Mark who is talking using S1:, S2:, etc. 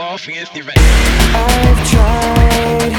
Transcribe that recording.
S1: off and the right.
S2: I've tried.